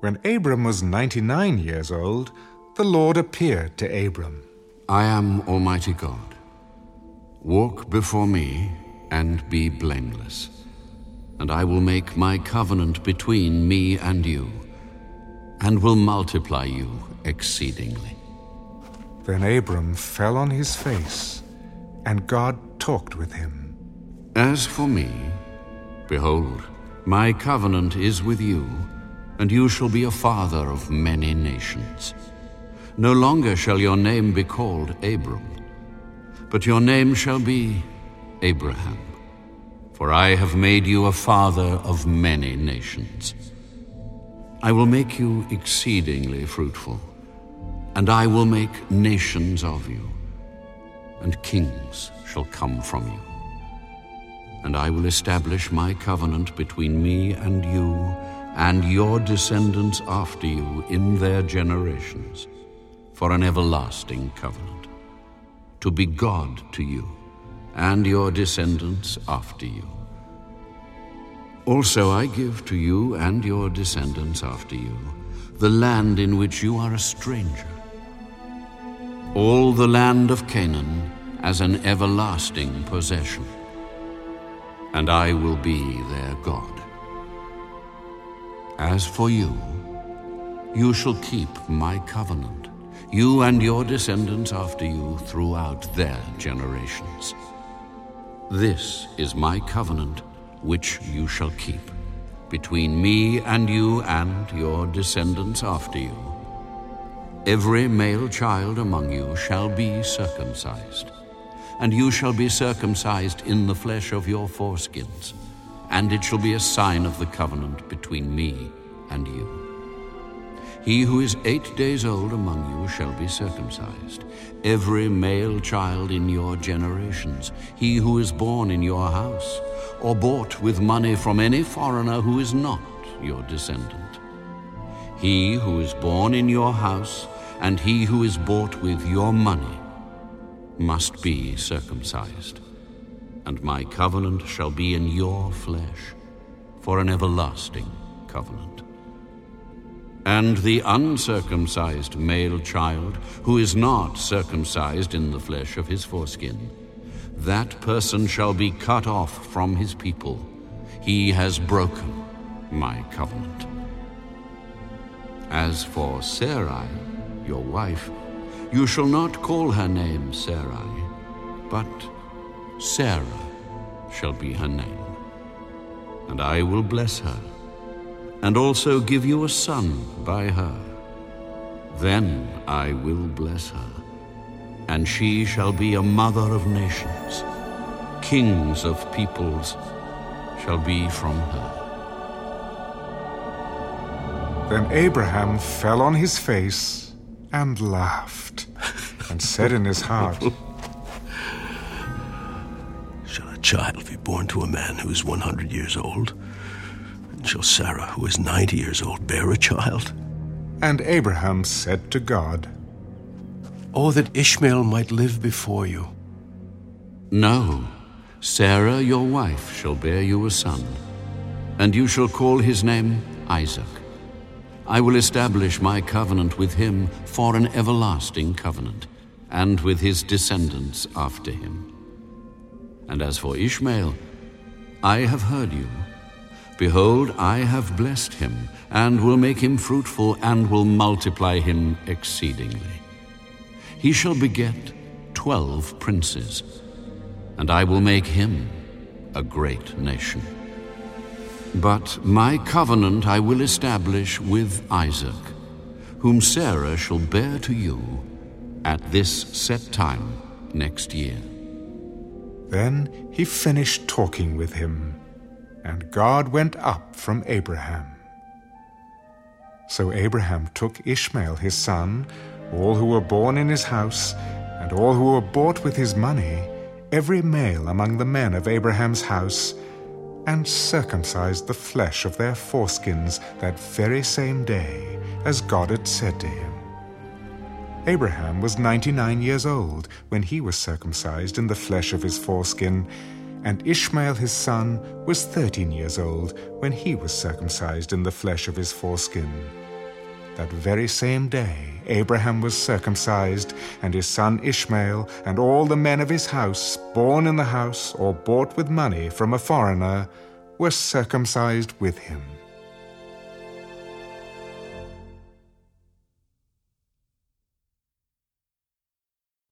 When Abram was 99 years old, the Lord appeared to Abram. I am Almighty God. Walk before me and be blameless, and I will make my covenant between me and you, and will multiply you exceedingly. Then Abram fell on his face, and God talked with him. As for me, behold, my covenant is with you, and you shall be a father of many nations. No longer shall your name be called Abram, but your name shall be Abraham. For I have made you a father of many nations. I will make you exceedingly fruitful, and I will make nations of you, and kings shall come from you. And I will establish my covenant between me and you and your descendants after you in their generations for an everlasting covenant, to be God to you and your descendants after you. Also, I give to you and your descendants after you the land in which you are a stranger, all the land of Canaan as an everlasting possession, and I will be their God. As for you, you shall keep my covenant, you and your descendants after you throughout their generations. This is my covenant which you shall keep between me and you and your descendants after you. Every male child among you shall be circumcised, and you shall be circumcised in the flesh of your foreskins, and it shall be a sign of the covenant between me and you. He who is eight days old among you shall be circumcised, every male child in your generations, he who is born in your house, or bought with money from any foreigner who is not your descendant. He who is born in your house, and he who is bought with your money, must be circumcised. And my covenant shall be in your flesh, for an everlasting covenant. And the uncircumcised male child, who is not circumcised in the flesh of his foreskin, that person shall be cut off from his people. He has broken my covenant. As for Sarai, your wife, you shall not call her name Sarai, but Sarah shall be her name. And I will bless her, and also give you a son by her. Then I will bless her and she shall be a mother of nations. Kings of peoples shall be from her. Then Abraham fell on his face and laughed, and said in his heart, child be born to a man who is 100 years old? And shall Sarah, who is 90 years old, bear a child? And Abraham said to God, Oh, that Ishmael might live before you. No, Sarah your wife shall bear you a son, and you shall call his name Isaac. I will establish my covenant with him for an everlasting covenant, and with his descendants after him. And as for Ishmael, I have heard you. Behold, I have blessed him, and will make him fruitful, and will multiply him exceedingly. He shall beget twelve princes, and I will make him a great nation. But my covenant I will establish with Isaac, whom Sarah shall bear to you at this set time next year. Then he finished talking with him, and God went up from Abraham. So Abraham took Ishmael his son, all who were born in his house, and all who were bought with his money, every male among the men of Abraham's house, and circumcised the flesh of their foreskins that very same day, as God had said to him. Abraham was ninety nine years old when he was circumcised in the flesh of his foreskin, and Ishmael his son was thirteen years old when he was circumcised in the flesh of his foreskin. that very same day Abraham was circumcised, and his son Ishmael, and all the men of his house, born in the house or bought with money from a foreigner, were circumcised with him.